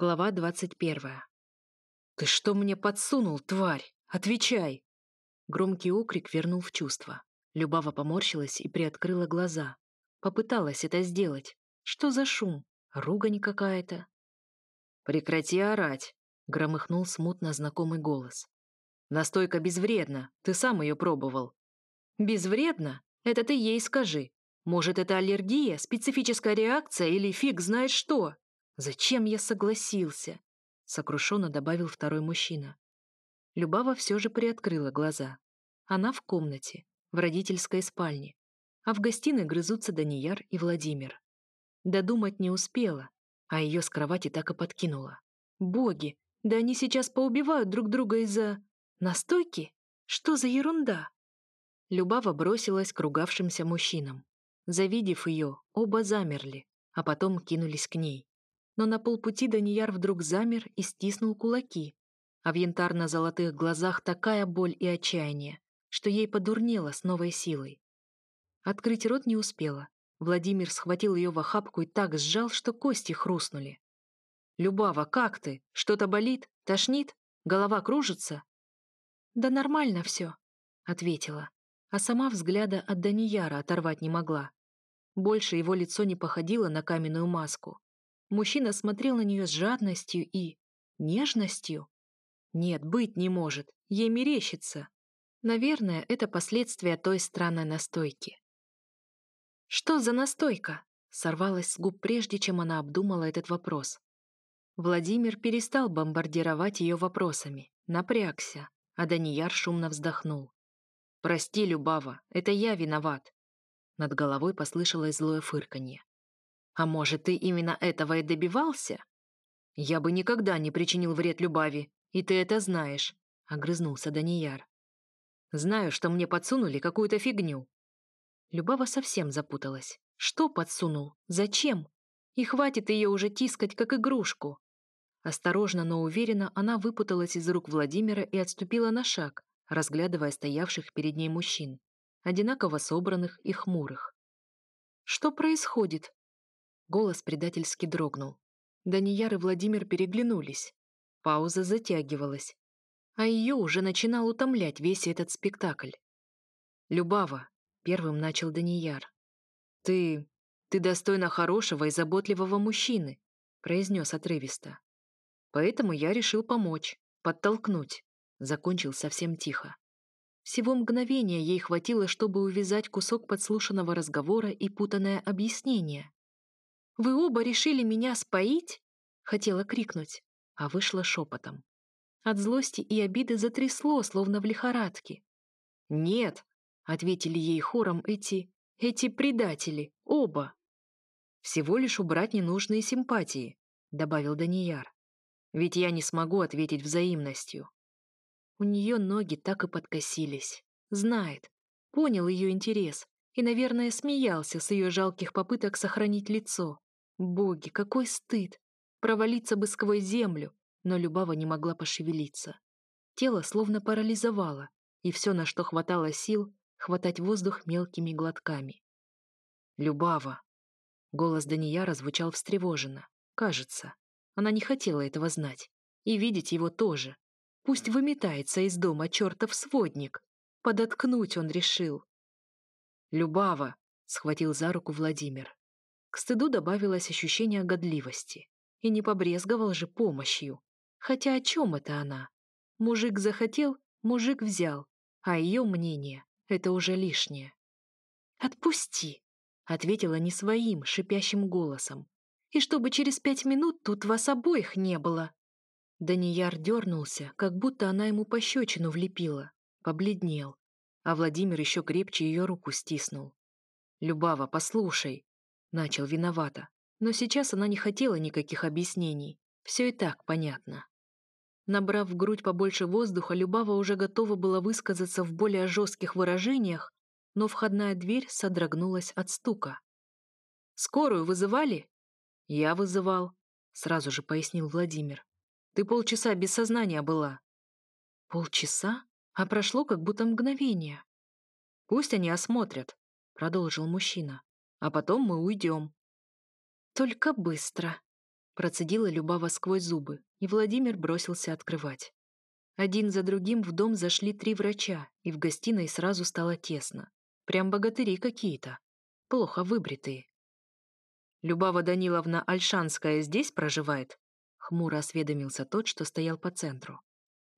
Глава двадцать первая. «Ты что мне подсунул, тварь? Отвечай!» Громкий окрик вернул в чувство. Любава поморщилась и приоткрыла глаза. Попыталась это сделать. Что за шум? Ругань какая-то. «Прекрати орать!» — громыхнул смутно знакомый голос. «Настойка безвредна. Ты сам ее пробовал». «Безвредна? Это ты ей скажи. Может, это аллергия, специфическая реакция или фиг знает что?» «Зачем я согласился?» — сокрушенно добавил второй мужчина. Любава все же приоткрыла глаза. Она в комнате, в родительской спальне, а в гостиной грызутся Данияр и Владимир. Додумать не успела, а ее с кровати так и подкинула. «Боги, да они сейчас поубивают друг друга из-за... настойки? Что за ерунда?» Любава бросилась к ругавшимся мужчинам. Завидев ее, оба замерли, а потом кинулись к ней но на полпути Данияр вдруг замер и стиснул кулаки, а в янтарно-золотых глазах такая боль и отчаяние, что ей подурнело с новой силой. Открыть рот не успела. Владимир схватил ее в охапку и так сжал, что кости хрустнули. «Любава, как ты? Что-то болит? Тошнит? Голова кружится?» «Да нормально все», — ответила, а сама взгляда от Данияра оторвать не могла. Больше его лицо не походило на каменную маску. Мужчина смотрел на нее с жадностью и... нежностью. Нет, быть не может, ей мерещится. Наверное, это последствия той странной настойки. «Что за настойка?» сорвалась с губ прежде, чем она обдумала этот вопрос. Владимир перестал бомбардировать ее вопросами, напрягся, а Данияр шумно вздохнул. «Прости, Любава, это я виноват». Над головой послышалось злое фырканье. А может, ты именно этого и добивался? Я бы никогда не причинил вред Любави, и ты это знаешь, огрызнулся Данияр. Знаю, что мне подсунули какую-то фигню. Любава совсем запуталась. Что подсунул? Зачем? И хватит ее уже тискать, как игрушку. Осторожно, но уверенно она выпуталась из рук Владимира и отступила на шаг, разглядывая стоявших перед ней мужчин, одинаково собранных и хмурых. «Что происходит?» Голос предательски дрогнул. Данияр и Владимир переглянулись. Пауза затягивалась. А ее уже начинал утомлять весь этот спектакль. «Любава», — первым начал Данияр. «Ты... ты достойна хорошего и заботливого мужчины», — произнес отрывисто. «Поэтому я решил помочь, подтолкнуть», — закончил совсем тихо. Всего мгновения ей хватило, чтобы увязать кусок подслушанного разговора и путанное объяснение. Вы оба решили меня споить?» Хотела крикнуть, а вышла шепотом. От злости и обиды затрясло, словно в лихорадке. «Нет», — ответили ей хором эти... эти предатели, оба. «Всего лишь убрать ненужные симпатии», — добавил Данияр. «Ведь я не смогу ответить взаимностью». У нее ноги так и подкосились. Знает, понял ее интерес и, наверное, смеялся с ее жалких попыток сохранить лицо. Боги, какой стыд! Провалиться бы сквозь землю, но Любава не могла пошевелиться. Тело словно парализовало, и все, на что хватало сил, хватать воздух мелкими глотками. «Любава!» Голос Данияра звучал встревоженно. Кажется, она не хотела этого знать. И видеть его тоже. Пусть выметается из дома чертов сводник. Подоткнуть он решил. «Любава!» — схватил за руку Владимир. К стыду добавилось ощущение годливости. И не побрезговал же помощью. Хотя о чем это она? Мужик захотел, мужик взял, а ее мнение — это уже лишнее. «Отпусти!» — ответила не своим, шипящим голосом. «И чтобы через пять минут тут вас обоих не было!» Данияр дернулся, как будто она ему пощечину влепила, побледнел, а Владимир еще крепче ее руку стиснул. «Любава, послушай!» Начал виновато. Но сейчас она не хотела никаких объяснений. Все и так понятно. Набрав в грудь побольше воздуха, Любава уже готова была высказаться в более жестких выражениях, но входная дверь содрогнулась от стука. «Скорую вызывали?» «Я вызывал», — сразу же пояснил Владимир. «Ты полчаса без сознания была». «Полчаса? А прошло как будто мгновение». «Пусть они осмотрят», — продолжил мужчина а потом мы уйдем». «Только быстро», Процедила Любава сквозь зубы, и Владимир бросился открывать. Один за другим в дом зашли три врача, и в гостиной сразу стало тесно. Прям богатыри какие-то. Плохо выбритые. «Любава Даниловна Альшанская здесь проживает?» Хмуро осведомился тот, что стоял по центру.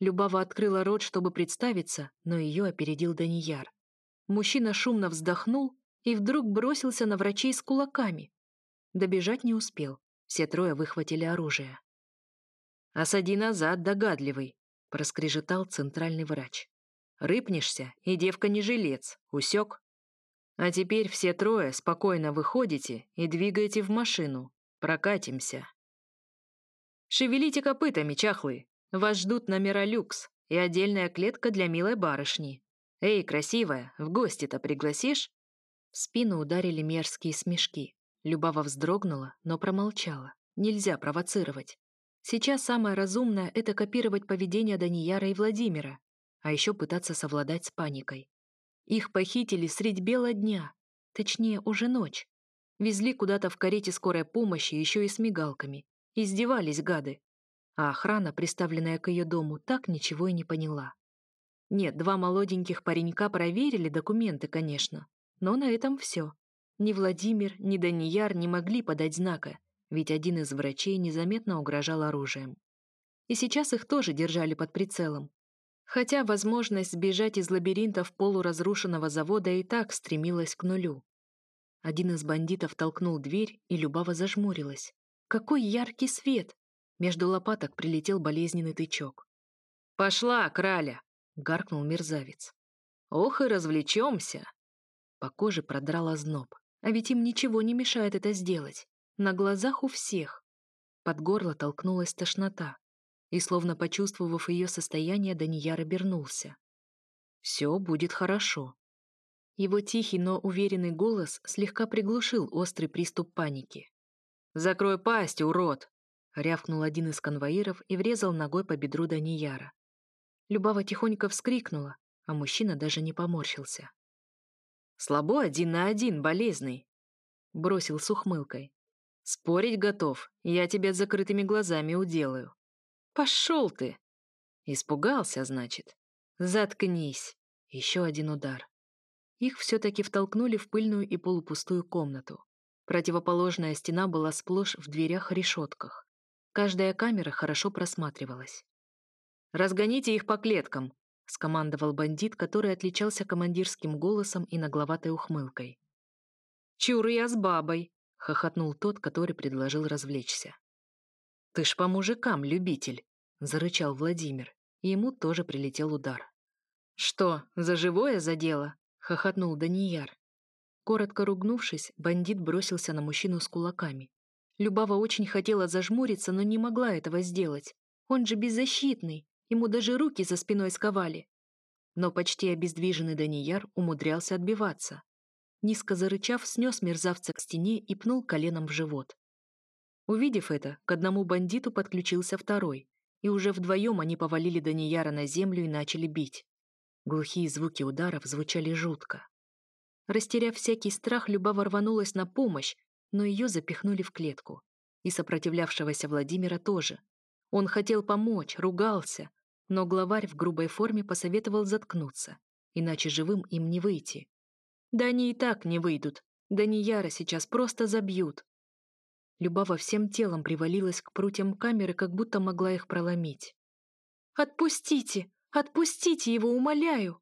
Любава открыла рот, чтобы представиться, но ее опередил Данияр. Мужчина шумно вздохнул и вдруг бросился на врачей с кулаками. Добежать не успел. Все трое выхватили оружие. «Осади назад, догадливый», — проскрежетал центральный врач. «Рыпнешься, и девка не жилец, усек? А теперь все трое спокойно выходите и двигаете в машину. Прокатимся». «Шевелите копытами, чахлые. Вас ждут номера люкс и отдельная клетка для милой барышни. Эй, красивая, в гости-то пригласишь?» В спину ударили мерзкие смешки. Любава вздрогнула, но промолчала. Нельзя провоцировать. Сейчас самое разумное — это копировать поведение Данияра и Владимира, а еще пытаться совладать с паникой. Их похитили средь бела дня, точнее, уже ночь. Везли куда-то в карете скорой помощи еще и с мигалками. Издевались гады. А охрана, приставленная к ее дому, так ничего и не поняла. Нет, два молоденьких паренька проверили документы, конечно, но на этом все. Ни Владимир, ни Данияр не могли подать знака, ведь один из врачей незаметно угрожал оружием. И сейчас их тоже держали под прицелом. Хотя возможность сбежать из лабиринтов полуразрушенного завода и так стремилась к нулю. Один из бандитов толкнул дверь, и Любава зажмурилась. Какой яркий свет! Между лопаток прилетел болезненный тычок. «Пошла, краля!» — гаркнул мерзавец. «Ох и развлечемся!» По коже продрал озноб. А ведь им ничего не мешает это сделать. На глазах у всех. Под горло толкнулась тошнота. И, словно почувствовав ее состояние, Данияр обернулся. «Все будет хорошо». Его тихий, но уверенный голос слегка приглушил острый приступ паники. «Закрой пасть, урод!» — рявкнул один из конвоиров и врезал ногой по бедру Данияра. Любава тихонько вскрикнула, а мужчина даже не поморщился. Слабо один на один, болезный. Бросил с ухмылкой. Спорить готов, я тебя закрытыми глазами уделаю. Пошел ты! Испугался, значит. Заткнись. Еще один удар. Их все-таки втолкнули в пыльную и полупустую комнату. Противоположная стена была сплошь в дверях-решетках. Каждая камера хорошо просматривалась. «Разгоните их по клеткам», — скомандовал бандит, который отличался командирским голосом и нагловатой ухмылкой. «Чур я с бабой!» — хохотнул тот, который предложил развлечься. «Ты ж по мужикам, любитель!» — зарычал Владимир, и ему тоже прилетел удар. «Что, за живое задело?» — хохотнул Данияр. Коротко ругнувшись, бандит бросился на мужчину с кулаками. Любава очень хотела зажмуриться, но не могла этого сделать. Он же беззащитный, Ему даже руки за спиной сковали. Но почти обездвиженный Данияр умудрялся отбиваться. Низко зарычав, снес мерзавца к стене и пнул коленом в живот. Увидев это, к одному бандиту подключился второй, и уже вдвоем они повалили Данияра на землю и начали бить. Глухие звуки ударов звучали жутко. Растеряв всякий страх, Любава рванулась на помощь, но ее запихнули в клетку. И сопротивлявшегося Владимира тоже. Он хотел помочь, ругался, но главарь в грубой форме посоветовал заткнуться, иначе живым им не выйти. Да они и так не выйдут, да не яро сейчас просто забьют. Любава всем телом привалилась к прутьям камеры, как будто могла их проломить. «Отпустите! Отпустите его, умоляю!»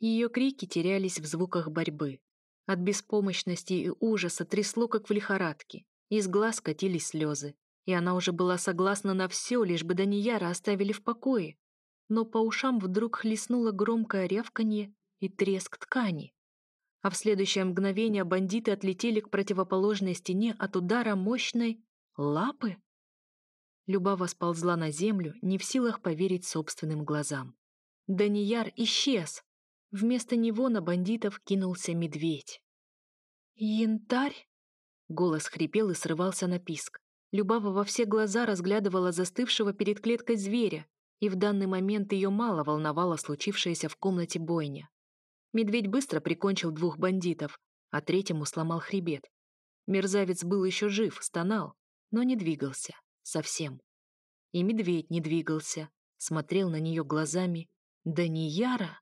Ее крики терялись в звуках борьбы. От беспомощности и ужаса трясло, как в лихорадке. Из глаз катились слезы. И она уже была согласна на все, лишь бы Данияра оставили в покое но по ушам вдруг хлестнуло громкое рявканье и треск ткани. А в следующее мгновение бандиты отлетели к противоположной стене от удара мощной лапы. Любава сползла на землю, не в силах поверить собственным глазам. Данияр исчез. Вместо него на бандитов кинулся медведь. «Янтарь?» Голос хрипел и срывался на писк. Любава во все глаза разглядывала застывшего перед клеткой зверя, и в данный момент ее мало волновало случившееся в комнате бойня. Медведь быстро прикончил двух бандитов, а третьему сломал хребет. Мерзавец был еще жив, стонал, но не двигался. совсем. И медведь не двигался, смотрел на нее глазами. Да не яра!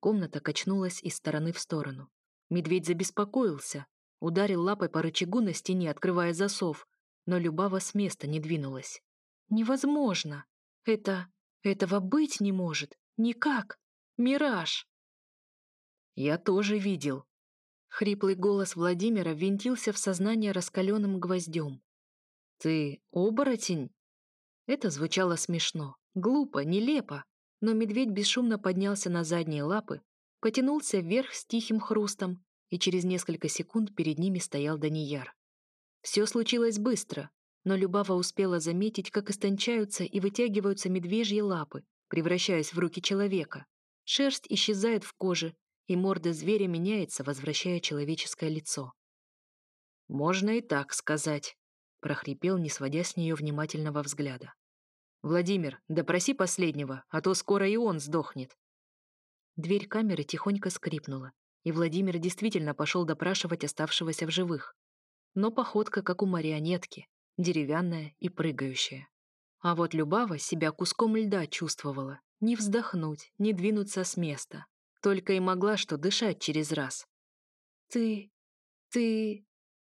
Комната качнулась из стороны в сторону. Медведь забеспокоился, ударил лапой по рычагу на стене, открывая засов, но Любава с места не двинулась. «Невозможно! Это... этого быть не может! Никак! Мираж!» «Я тоже видел!» Хриплый голос Владимира винтился в сознание раскаленным гвоздем. «Ты оборотень?» Это звучало смешно, глупо, нелепо, но медведь бесшумно поднялся на задние лапы, потянулся вверх с тихим хрустом, и через несколько секунд перед ними стоял Данияр. Все случилось быстро, но Любава успела заметить, как истончаются и вытягиваются медвежьи лапы, превращаясь в руки человека. Шерсть исчезает в коже, и морда зверя меняется, возвращая человеческое лицо. «Можно и так сказать», — прохрипел, не сводя с нее внимательного взгляда. «Владимир, допроси последнего, а то скоро и он сдохнет». Дверь камеры тихонько скрипнула, и Владимир действительно пошел допрашивать оставшегося в живых но походка как у марионетки, деревянная и прыгающая. А вот Любава себя куском льда чувствовала. Не вздохнуть, не двинуться с места. Только и могла что дышать через раз. «Ты... ты...»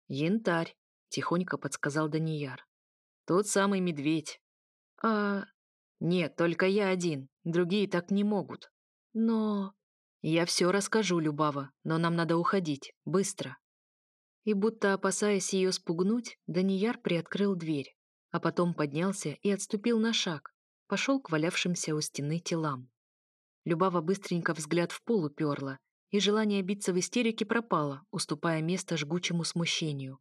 «Янтарь», — тихонько подсказал Данияр. «Тот самый медведь». «А...» «Нет, только я один. Другие так не могут». «Но...» «Я все расскажу, Любава, но нам надо уходить. Быстро». И будто опасаясь ее спугнуть, Данияр приоткрыл дверь, а потом поднялся и отступил на шаг, пошел к валявшимся у стены телам. Любава быстренько взгляд в пол уперла, и желание биться в истерике пропало, уступая место жгучему смущению.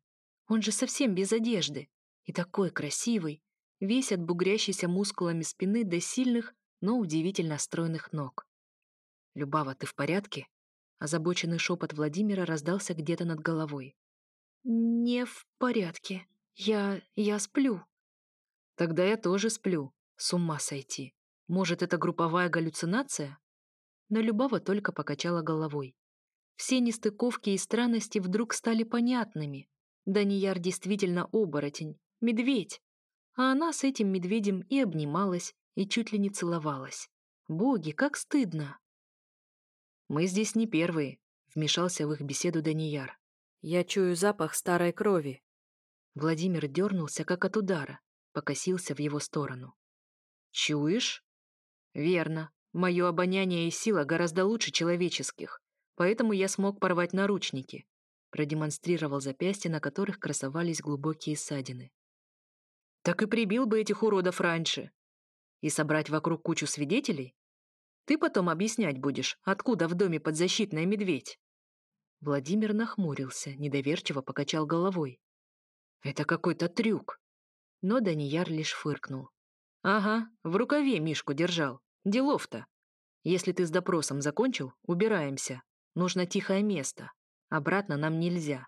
Он же совсем без одежды, и такой красивый, весь отбугрящийся мускулами спины до сильных, но удивительно стройных ног. «Любава, ты в порядке?» Озабоченный шепот Владимира раздался где-то над головой. «Не в порядке. Я... я сплю». «Тогда я тоже сплю. С ума сойти. Может, это групповая галлюцинация?» Но Любава только покачала головой. Все нестыковки и странности вдруг стали понятными. Данияр действительно оборотень, медведь. А она с этим медведем и обнималась, и чуть ли не целовалась. Боги, как стыдно! «Мы здесь не первые», — вмешался в их беседу Данияр. Я чую запах старой крови. Владимир дернулся, как от удара, покосился в его сторону. Чуешь? Верно. Мое обоняние и сила гораздо лучше человеческих, поэтому я смог порвать наручники. Продемонстрировал запястья, на которых красовались глубокие ссадины. Так и прибил бы этих уродов раньше. И собрать вокруг кучу свидетелей? Ты потом объяснять будешь, откуда в доме подзащитная медведь. Владимир нахмурился, недоверчиво покачал головой. «Это какой-то трюк!» Но Данияр лишь фыркнул. «Ага, в рукаве Мишку держал. Делов-то. Если ты с допросом закончил, убираемся. Нужно тихое место. Обратно нам нельзя».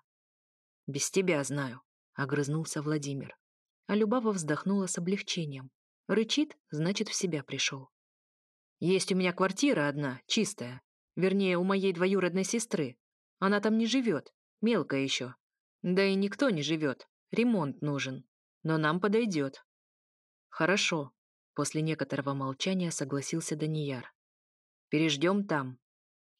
«Без тебя знаю», — огрызнулся Владимир. А Любава вздохнула с облегчением. Рычит, значит, в себя пришел. «Есть у меня квартира одна, чистая. Вернее, у моей двоюродной сестры. Она там не живет, мелкая еще. Да и никто не живет, ремонт нужен. Но нам подойдет. Хорошо, после некоторого молчания согласился Данияр. Переждем там.